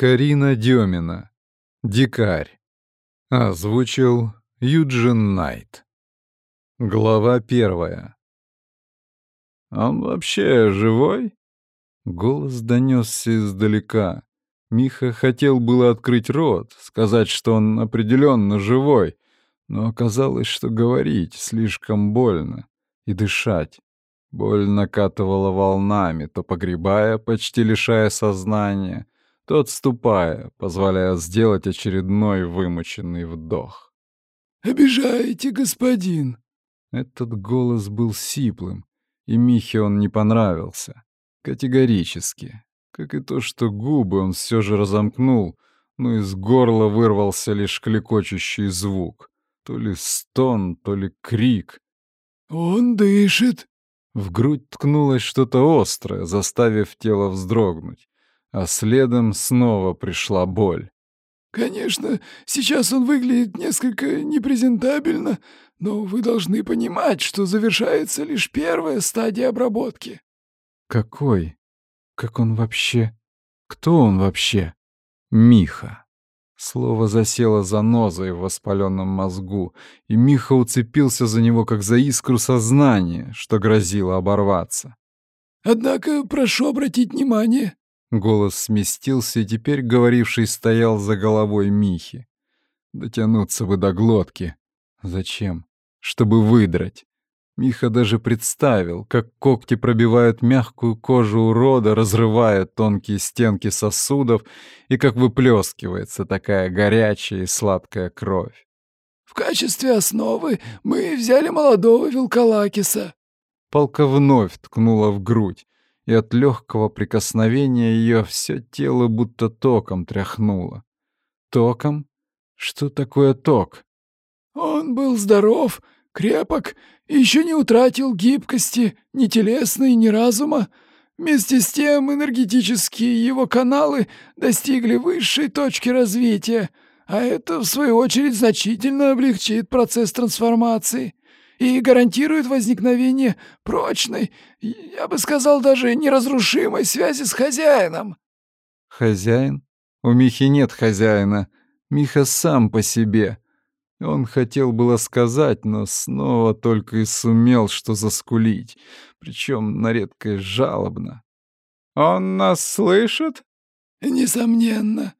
Карина Демина. Дикарь. Озвучил Юджин Найт. Глава первая. «Он вообще живой?» Голос донесся издалека. Миха хотел было открыть рот, сказать, что он определенно живой, но оказалось, что говорить слишком больно и дышать. Боль накатывала волнами, то погребая, почти лишая сознания, отступая, позволяя сделать очередной вымученный вдох. «Обижаете, господин!» Этот голос был сиплым, и Михе он не понравился. Категорически. Как и то, что губы он все же разомкнул, но из горла вырвался лишь клекочущий звук. То ли стон, то ли крик. «Он дышит!» В грудь ткнулось что-то острое, заставив тело вздрогнуть а следом снова пришла боль. «Конечно, сейчас он выглядит несколько непрезентабельно, но вы должны понимать, что завершается лишь первая стадия обработки». «Какой? Как он вообще? Кто он вообще?» «Миха». Слово засело занозой в воспаленном мозгу, и Миха уцепился за него, как за искру сознания, что грозило оборваться. «Однако прошу обратить внимание, Голос сместился, и теперь говоривший стоял за головой Михи. Дотянуться бы до глотки. Зачем? Чтобы выдрать. Миха даже представил, как когти пробивают мягкую кожу урода, разрывая тонкие стенки сосудов, и как выплескивается такая горячая и сладкая кровь. «В качестве основы мы взяли молодого Вилкалакиса». Палка вновь ткнула в грудь и от легкого прикосновения ее все тело будто током тряхнуло. Током? Что такое ток? Он был здоров, крепок и еще не утратил гибкости ни телесной, ни разума. Вместе с тем энергетические его каналы достигли высшей точки развития, а это, в свою очередь, значительно облегчит процесс трансформации и гарантирует возникновение прочной, я бы сказал, даже неразрушимой связи с хозяином». «Хозяин? У Михи нет хозяина. Миха сам по себе». Он хотел было сказать, но снова только и сумел что заскулить, причем на редкость жалобно. «Он нас слышит?» «Несомненно.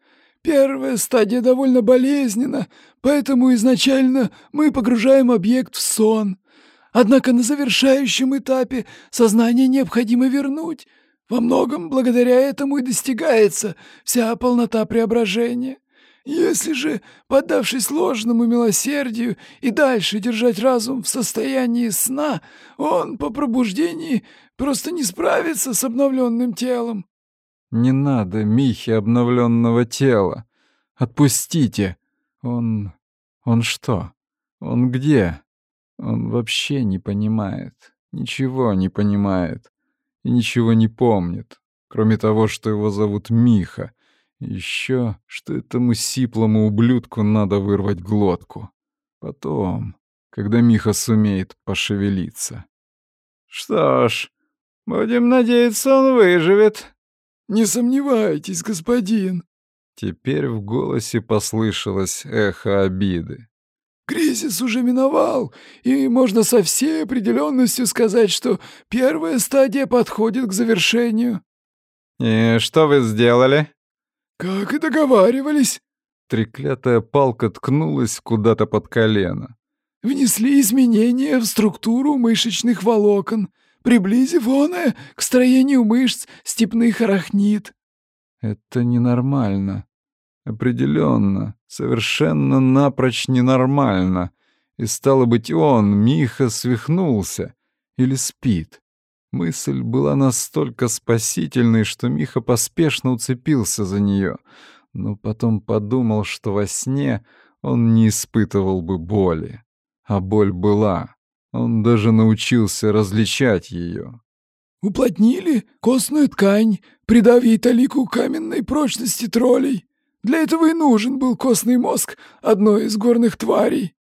Первая стадия довольно болезненна, поэтому изначально мы погружаем объект в сон. Однако на завершающем этапе сознание необходимо вернуть. Во многом благодаря этому и достигается вся полнота преображения. Если же, поддавшись ложному милосердию и дальше держать разум в состоянии сна, он по пробуждении просто не справится с обновленным телом. «Не надо Михе обновленного тела. Отпустите. Он... он что? Он где? Он вообще не понимает. Ничего не понимает. И ничего не помнит. Кроме того, что его зовут Миха. Еще, что этому сиплому ублюдку надо вырвать глотку. Потом, когда Миха сумеет пошевелиться. «Что ж, будем надеяться, он выживет», «Не сомневайтесь, господин!» Теперь в голосе послышалось эхо обиды. «Кризис уже миновал, и можно со всей определенностью сказать, что первая стадия подходит к завершению». «И что вы сделали?» «Как и договаривались». Треклятая палка ткнулась куда-то под колено. «Внесли изменения в структуру мышечных волокон, приблизив оное к строению мышц степных арахнид». «Это ненормально. Определенно, совершенно напрочь ненормально. И стало быть, он, Миха, свихнулся или спит». Мысль была настолько спасительной, что Миха поспешно уцепился за нее, но потом подумал, что во сне он не испытывал бы боли. А боль была. Он даже научился различать ее. «Уплотнили костную ткань, придав ей талику каменной прочности троллей. Для этого и нужен был костный мозг одной из горных тварей».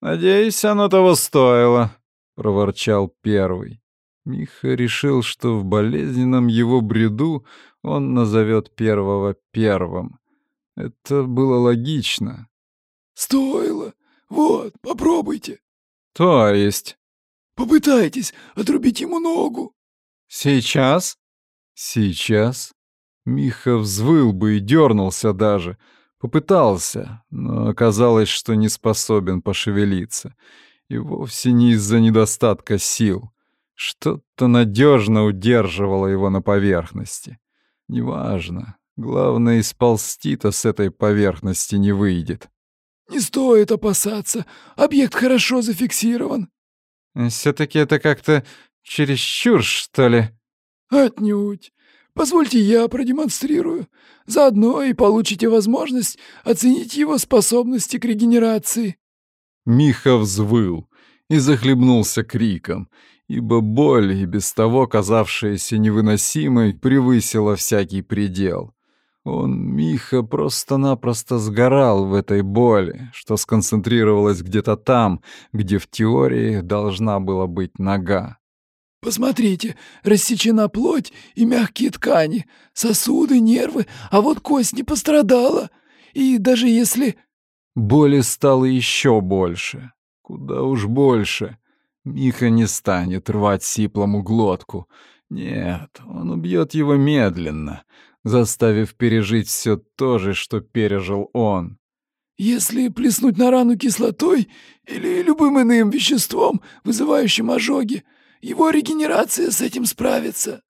«Надеюсь, оно того стоило», — проворчал первый. Миха решил, что в болезненном его бреду он назовет первого первым. Это было логично. «Стоило. Вот, попробуйте». «То есть?» «Попытайтесь отрубить ему ногу». «Сейчас?» «Сейчас?» Миха взвыл бы и дернулся даже. Попытался, но оказалось, что не способен пошевелиться. И вовсе не из-за недостатка сил. Что-то надежно удерживало его на поверхности. Неважно. Главное, исползти-то с этой поверхности не выйдет. «Не стоит опасаться. Объект хорошо зафиксирован». «Все-таки это как-то чересчур, что ли?» «Отнюдь. Позвольте я продемонстрирую. Заодно и получите возможность оценить его способности к регенерации». Миха взвыл и захлебнулся криком, ибо боль, и без того казавшаяся невыносимой, превысила всякий предел. Он, Миха, просто-напросто сгорал в этой боли, что сконцентрировалась где-то там, где в теории должна была быть нога. Посмотрите, рассечена плоть и мягкие ткани, сосуды, нервы, а вот кость не пострадала. И даже если... Боли стало еще больше. Куда уж больше. Миха не станет рвать сиплому глотку. Нет, он убьет его медленно, заставив пережить все то же, что пережил он. Если плеснуть на рану кислотой или любым иным веществом, вызывающим ожоги, его регенерация с этим справится.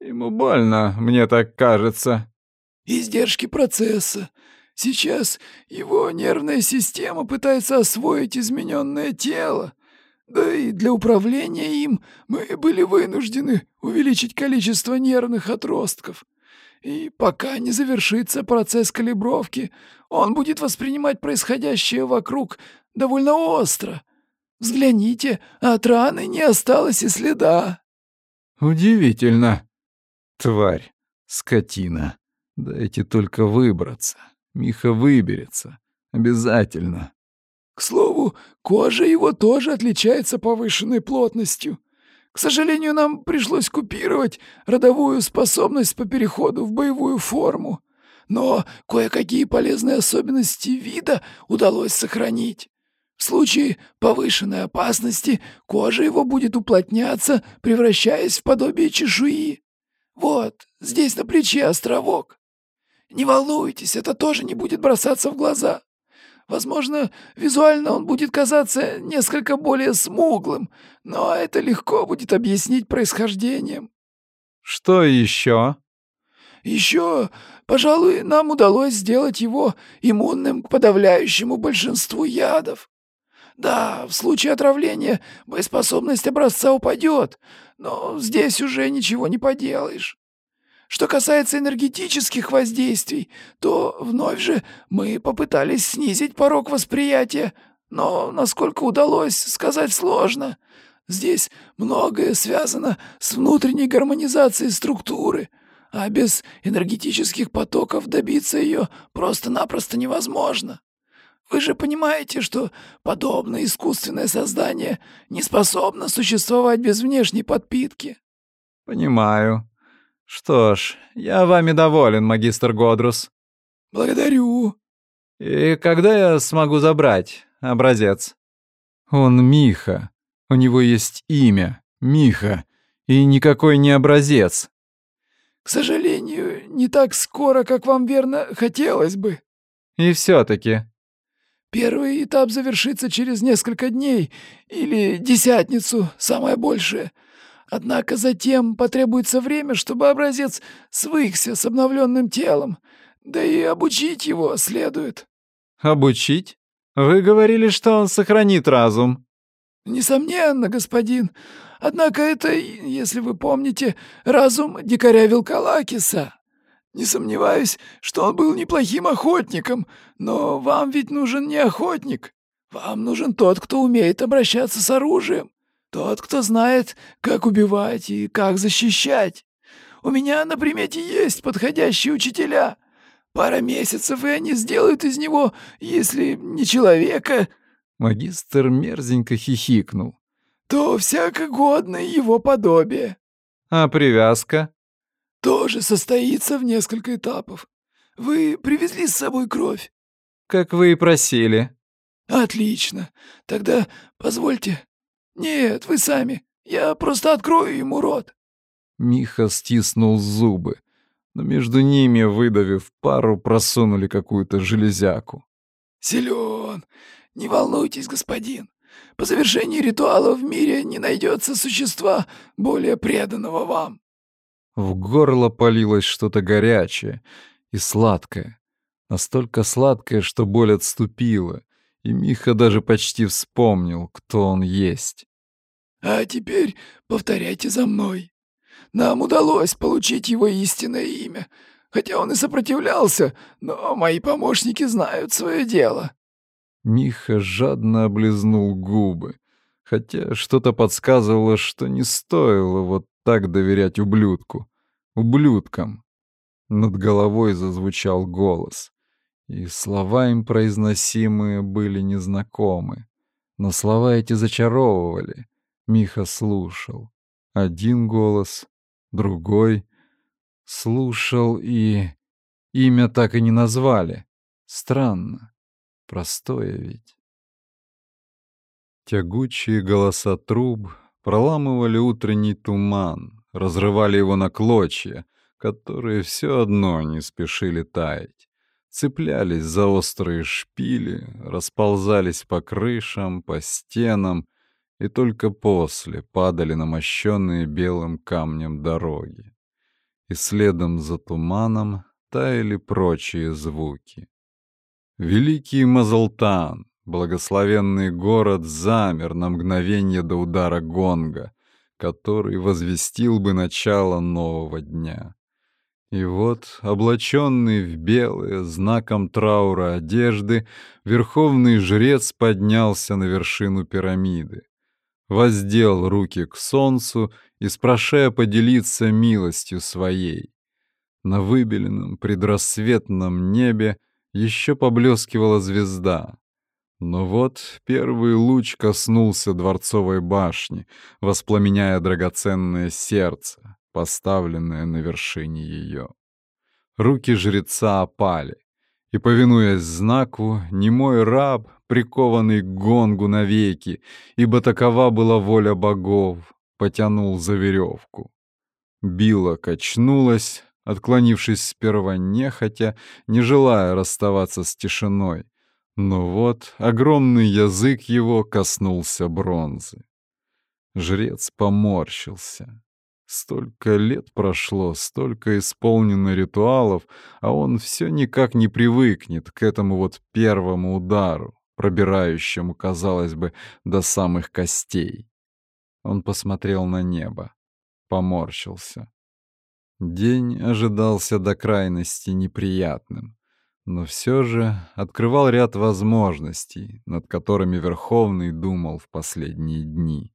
Ему больно, мне так кажется. Издержки процесса. Сейчас его нервная система пытается освоить измененное тело. Да и для управления им мы были вынуждены увеличить количество нервных отростков. И пока не завершится процесс калибровки, он будет воспринимать происходящее вокруг довольно остро — Взгляните, от раны не осталось и следа». «Удивительно. Тварь, скотина. Дайте только выбраться. Миха выберется. Обязательно». «К слову, кожа его тоже отличается повышенной плотностью. К сожалению, нам пришлось купировать родовую способность по переходу в боевую форму. Но кое-какие полезные особенности вида удалось сохранить. В случае повышенной опасности кожа его будет уплотняться, превращаясь в подобие чешуи. Вот, здесь на плече островок. Не волнуйтесь, это тоже не будет бросаться в глаза. Возможно, визуально он будет казаться несколько более смуглым, но это легко будет объяснить происхождением. Что еще? Еще, пожалуй, нам удалось сделать его иммунным к подавляющему большинству ядов. Да, в случае отравления боеспособность образца упадет, но здесь уже ничего не поделаешь. Что касается энергетических воздействий, то вновь же мы попытались снизить порог восприятия, но насколько удалось, сказать сложно. Здесь многое связано с внутренней гармонизацией структуры, а без энергетических потоков добиться ее просто-напросто невозможно. Вы же понимаете, что подобное искусственное создание не способно существовать без внешней подпитки?» «Понимаю. Что ж, я вами доволен, магистр Годрус». «Благодарю». «И когда я смогу забрать образец?» «Он Миха. У него есть имя. Миха. И никакой не образец». «К сожалению, не так скоро, как вам верно хотелось бы». «И все-таки Первый этап завершится через несколько дней или десятницу, самое большее. Однако затем потребуется время, чтобы образец свыкся с обновленным телом, да и обучить его следует». «Обучить? Вы говорили, что он сохранит разум». «Несомненно, господин. Однако это, если вы помните, разум дикаря Вилкалакиса. Не сомневаюсь, что он был неплохим охотником, но вам ведь нужен не охотник. Вам нужен тот, кто умеет обращаться с оружием. Тот, кто знает, как убивать и как защищать. У меня на примете есть подходящие учителя. Пара месяцев, и они сделают из него, если не человека...» Магистр мерзенько хихикнул. «То всякогодное его подобие». «А привязка?» тоже состоится в несколько этапов. Вы привезли с собой кровь? Как вы и просили. Отлично. Тогда позвольте. Нет, вы сами. Я просто открою ему рот. Миха стиснул зубы, но между ними, выдавив пару, просунули какую-то железяку. Силен. Не волнуйтесь, господин. По завершении ритуала в мире не найдется существа более преданного вам. В горло полилось что-то горячее и сладкое. Настолько сладкое, что боль отступила, и Миха даже почти вспомнил, кто он есть. «А теперь повторяйте за мной. Нам удалось получить его истинное имя, хотя он и сопротивлялся, но мои помощники знают свое дело». Миха жадно облизнул губы, хотя что-то подсказывало, что не стоило вот так доверять ублюдку. Ублюдкам. Над головой зазвучал голос, и слова им произносимые были незнакомы. Но слова эти зачаровывали. Миха слушал. Один голос, другой. Слушал и... Имя так и не назвали. Странно. Простое ведь. Тягучие голоса труб проламывали утренний туман, разрывали его на клочья, которые все одно не спешили таять. Цеплялись за острые шпили, расползались по крышам, по стенам и только после падали на мощенные белым камнем дороги. И следом за туманом таяли прочие звуки. Великий Мазалтан, благословенный город, замер на мгновение до удара гонга, который возвестил бы начало нового дня. И вот, облаченный в белые, знаком траура одежды, верховный жрец поднялся на вершину пирамиды, воздел руки к солнцу и, спрашая поделиться милостью своей. На выбеленном предрассветном небе еще поблескивала звезда. Но вот первый луч коснулся дворцовой башни, воспламеняя драгоценное сердце, поставленное на вершине ее. Руки жреца опали, и, повинуясь знаку, немой раб, прикованный к гонгу навеки, ибо такова была воля богов, потянул за веревку. Била качнулась, отклонившись сперва нехотя, не желая расставаться с тишиной. Но вот огромный язык его коснулся бронзы. Жрец поморщился. Столько лет прошло, столько исполнено ритуалов, а он все никак не привыкнет к этому вот первому удару, пробирающему, казалось бы, до самых костей. Он посмотрел на небо, поморщился. День ожидался до крайности неприятным, но все же открывал ряд возможностей, над которыми Верховный думал в последние дни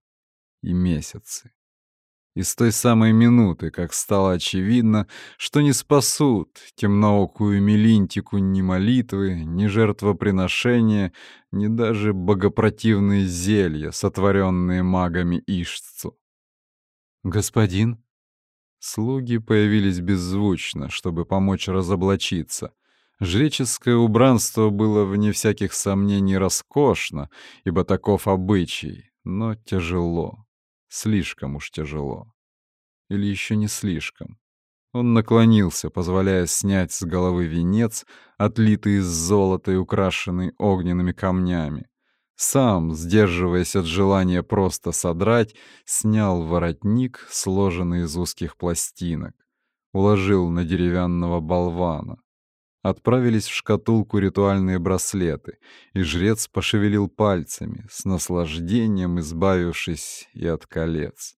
и месяцы. И с той самой минуты, как стало очевидно, что не спасут темноокую Мелинтику ни молитвы, ни жертвоприношения, ни даже богопротивные зелья, сотворенные магами Ишцу. «Господин?» Слуги появились беззвучно, чтобы помочь разоблачиться. Жреческое убранство было, вне всяких сомнений, роскошно, ибо таков обычай, но тяжело. Слишком уж тяжело. Или еще не слишком. Он наклонился, позволяя снять с головы венец, отлитый из золота и украшенный огненными камнями. Сам, сдерживаясь от желания просто содрать, снял воротник, сложенный из узких пластинок, уложил на деревянного болвана. Отправились в шкатулку ритуальные браслеты, и жрец пошевелил пальцами, с наслаждением избавившись и от колец.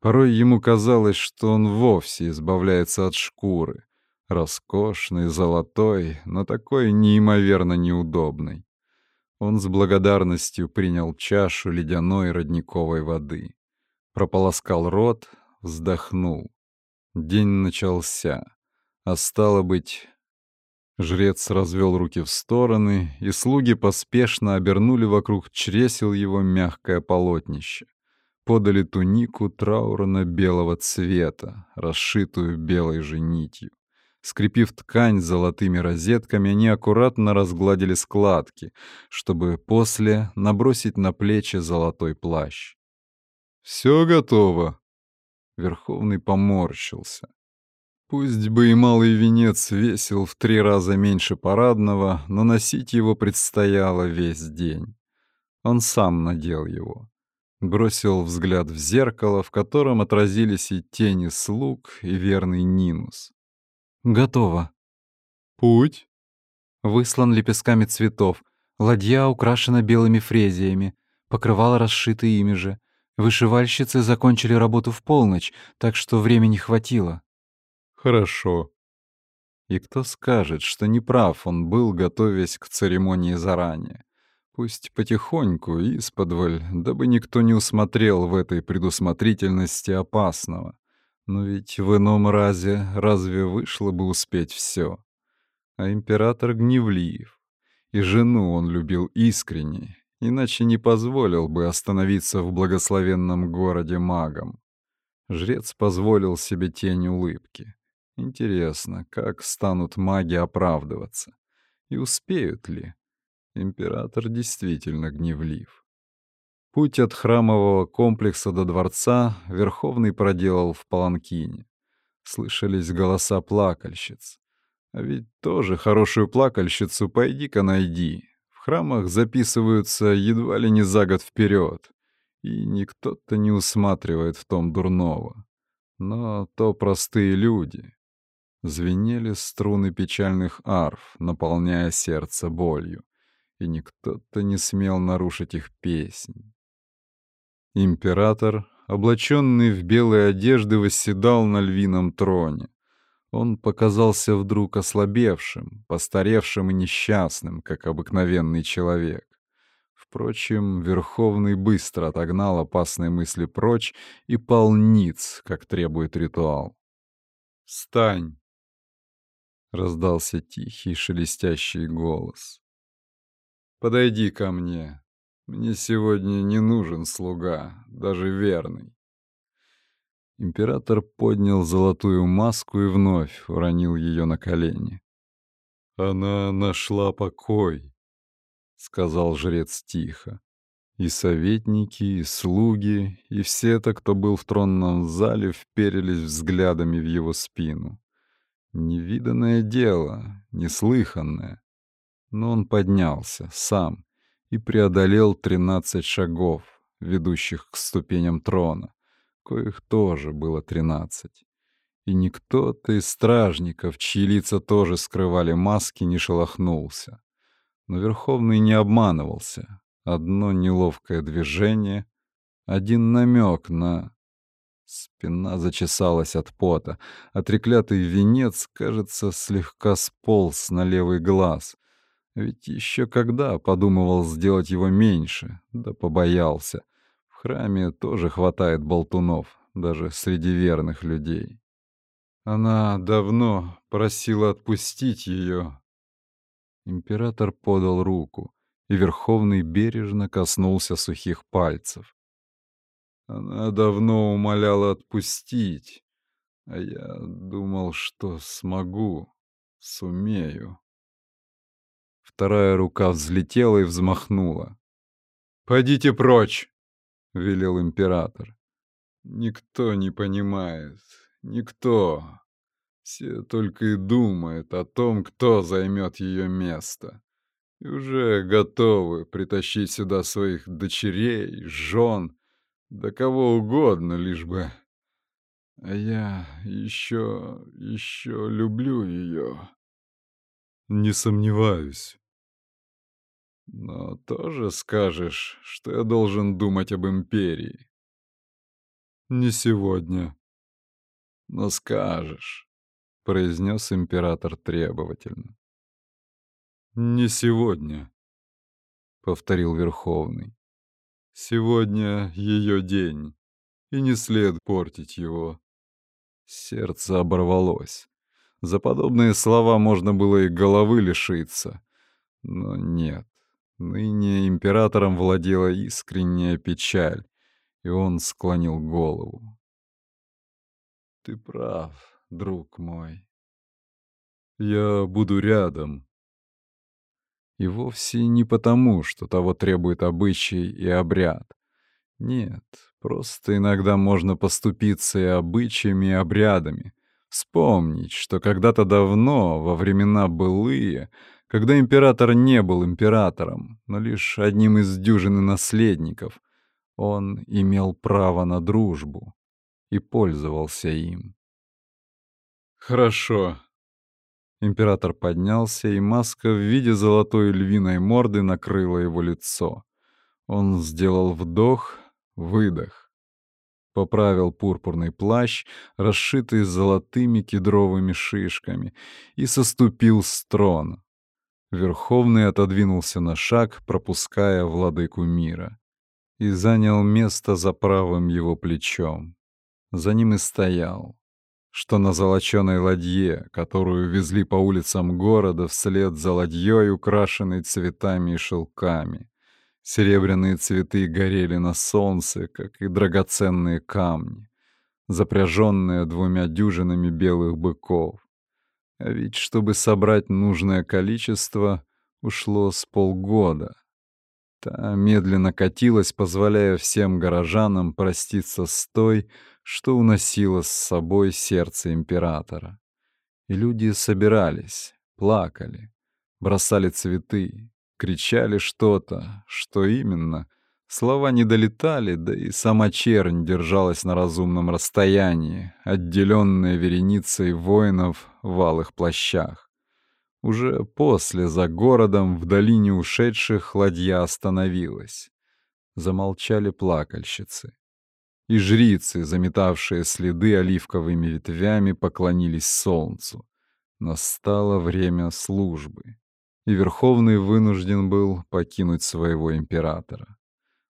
Порой ему казалось, что он вовсе избавляется от шкуры, роскошной, золотой, но такой неимоверно неудобной. Он с благодарностью принял чашу ледяной родниковой воды. Прополоскал рот, вздохнул. День начался. А стало быть... Жрец развел руки в стороны, и слуги поспешно обернули вокруг чресел его мягкое полотнище. подали тунику траурно-белого цвета, расшитую белой же нитью. Скрепив ткань золотыми розетками, они аккуратно разгладили складки, чтобы после набросить на плечи золотой плащ. «Все готово!» Верховный поморщился. Пусть бы и малый венец весил в три раза меньше парадного, но носить его предстояло весь день. Он сам надел его. Бросил взгляд в зеркало, в котором отразились и тени слуг, и верный Нинус. Готово. Путь? Выслан лепестками цветов. Ладья украшена белыми фрезиями. Покрывало расшиты ими же. Вышивальщицы закончили работу в полночь, так что времени хватило. Хорошо. И кто скажет, что неправ он был, готовясь к церемонии заранее? Пусть потихоньку, исподволь, дабы никто не усмотрел в этой предусмотрительности опасного. Но ведь в ином разе разве вышло бы успеть все? А император гневлив, и жену он любил искренне, иначе не позволил бы остановиться в благословенном городе магом. Жрец позволил себе тень улыбки. Интересно, как станут маги оправдываться? И успеют ли? Император действительно гневлив. Путь от храмового комплекса до дворца Верховный проделал в Паланкине. Слышались голоса плакальщиц. А ведь тоже хорошую плакальщицу пойди-ка найди. В храмах записываются едва ли не за год вперед, и никто-то не усматривает в том дурного. Но то простые люди, Звенели струны печальных арф, наполняя сердце болью, и никто-то не смел нарушить их песнь. Император, облаченный в белые одежды, восседал на львином троне. Он показался вдруг ослабевшим, постаревшим и несчастным, как обыкновенный человек. Впрочем, Верховный быстро отогнал опасные мысли прочь и пал как требует ритуал. «Встань!» — раздался тихий шелестящий голос. «Подойди ко мне. Мне сегодня не нужен слуга, даже верный». Император поднял золотую маску и вновь уронил ее на колени. «Она нашла покой», — сказал жрец тихо. И советники, и слуги, и все это, кто был в тронном зале, вперились взглядами в его спину. Невиданное дело, неслыханное. Но он поднялся сам и преодолел тринадцать шагов, ведущих к ступеням трона, коих тоже было тринадцать. И никто-то из стражников, чьи лица тоже скрывали маски, не шелохнулся. Но Верховный не обманывался. Одно неловкое движение, один намек на Спина зачесалась от пота, а венец, кажется, слегка сполз на левый глаз. Ведь еще когда подумывал сделать его меньше, да побоялся. В храме тоже хватает болтунов, даже среди верных людей. Она давно просила отпустить ее. Император подал руку, и Верховный бережно коснулся сухих пальцев. Она давно умоляла отпустить, а я думал, что смогу, сумею. Вторая рука взлетела и взмахнула. «Пойдите прочь!» — велел император. «Никто не понимает, никто. Все только и думают о том, кто займет ее место. И уже готовы притащить сюда своих дочерей, жен, да кого угодно, лишь бы... А я еще, еще люблю ее. Не сомневаюсь. Но тоже скажешь, что я должен думать об империи. Не сегодня. Но скажешь, — произнес император требовательно. Не сегодня, — повторил Верховный. Сегодня ее день, и не след портить его. Сердце оборвалось. За подобные слова можно было и головы лишиться. Но нет. Ныне императором владела искренняя печаль, и он склонил голову. «Ты прав, друг мой. Я буду рядом». И вовсе не потому, что того требует обычай и обряд. Нет, просто иногда можно поступиться и обычаями, и обрядами. Вспомнить, что когда-то давно, во времена былые, когда император не был императором, но лишь одним из дюжины наследников, он имел право на дружбу и пользовался им. «Хорошо». Император поднялся, и маска в виде золотой львиной морды накрыла его лицо. Он сделал вдох, выдох. Поправил пурпурный плащ, расшитый золотыми кедровыми шишками, и соступил с трона. Верховный отодвинулся на шаг, пропуская владыку мира, и занял место за правым его плечом. За ним и стоял, что на золоченой ладье, которую везли по улицам города вслед за ладьей, украшенной цветами и шелками. Серебряные цветы горели на солнце, как и драгоценные камни, запряженные двумя дюжинами белых быков. А ведь, чтобы собрать нужное количество, ушло с полгода. Та медленно катилась, позволяя всем горожанам проститься с той, что уносила с собой сердце императора. И люди собирались, плакали, бросали цветы, кричали что-то, что именно. Слова не долетали, да и сама чернь держалась на разумном расстоянии, отделенная вереницей воинов в алых плащах. Уже после, за городом, в долине ушедших, ладья остановилась. Замолчали плакальщицы. И жрицы, заметавшие следы оливковыми ветвями, поклонились солнцу. Настало время службы, и Верховный вынужден был покинуть своего императора.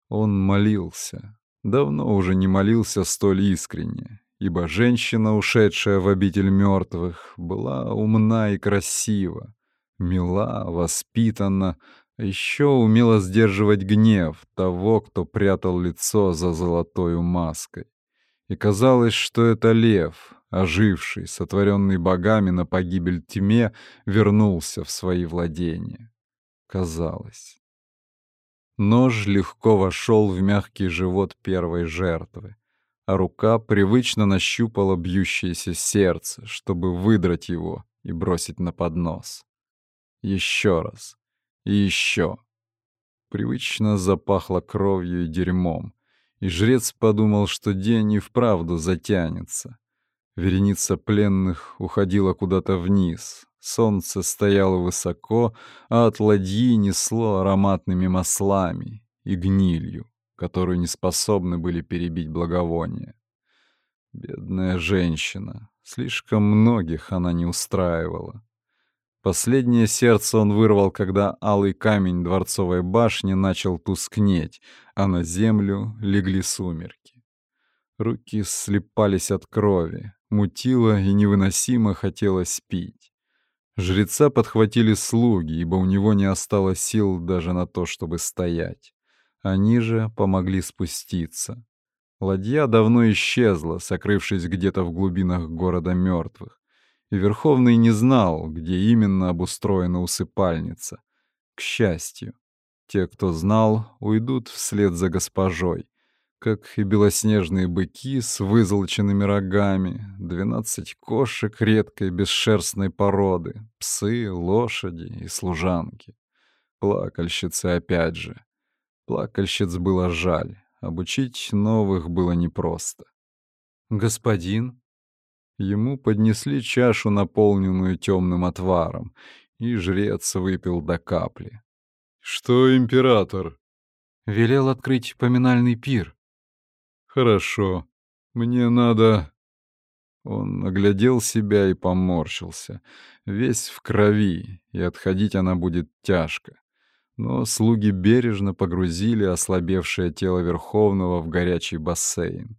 Он молился. Давно уже не молился столь искренне, ибо женщина, ушедшая в обитель мертвых, была умна и красива, мила, воспитана, еще умела сдерживать гнев того, кто прятал лицо за золотой маской. И казалось, что это лев, оживший, сотворенный богами на погибель тьме, вернулся в свои владения. Казалось. Нож легко вошел в мягкий живот первой жертвы, а рука привычно нащупала бьющееся сердце, чтобы выдрать его и бросить на поднос. Еще раз. И еще. Привычно запахло кровью и дерьмом, и жрец подумал, что день и вправду затянется. Вереница пленных уходила куда-то вниз, Солнце стояло высоко, а от ладьи несло ароматными маслами и гнилью, которую не способны были перебить благовония. Бедная женщина. Слишком многих она не устраивала. Последнее сердце он вырвал, когда алый камень дворцовой башни начал тускнеть, а на землю легли сумерки. Руки слепались от крови, мутило и невыносимо хотелось пить. Жреца подхватили слуги, ибо у него не осталось сил даже на то, чтобы стоять. Они же помогли спуститься. Ладья давно исчезла, сокрывшись где-то в глубинах города мертвых. И Верховный не знал, где именно обустроена усыпальница. К счастью, те, кто знал, уйдут вслед за госпожой, как и белоснежные быки с вызолоченными рогами, двенадцать кошек редкой бесшерстной породы, псы, лошади и служанки. Плакальщицы опять же. Плакальщиц было жаль, обучить новых было непросто. «Господин?» Ему поднесли чашу, наполненную темным отваром, и жрец выпил до капли. «Что, император?» «Велел открыть поминальный пир», «Хорошо. Мне надо...» Он оглядел себя и поморщился. Весь в крови, и отходить она будет тяжко. Но слуги бережно погрузили ослабевшее тело Верховного в горячий бассейн.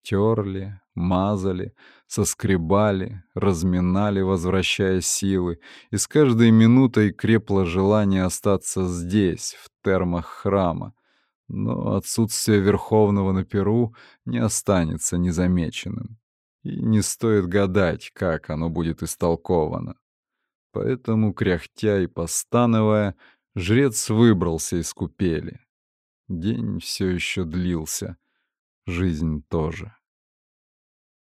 Терли, мазали, соскребали, разминали, возвращая силы, и с каждой минутой крепло желание остаться здесь, в термах храма, Но отсутствие Верховного на Перу не останется незамеченным. И не стоит гадать, как оно будет истолковано. Поэтому, кряхтя и постановая, жрец выбрался из купели. День все еще длился, жизнь тоже.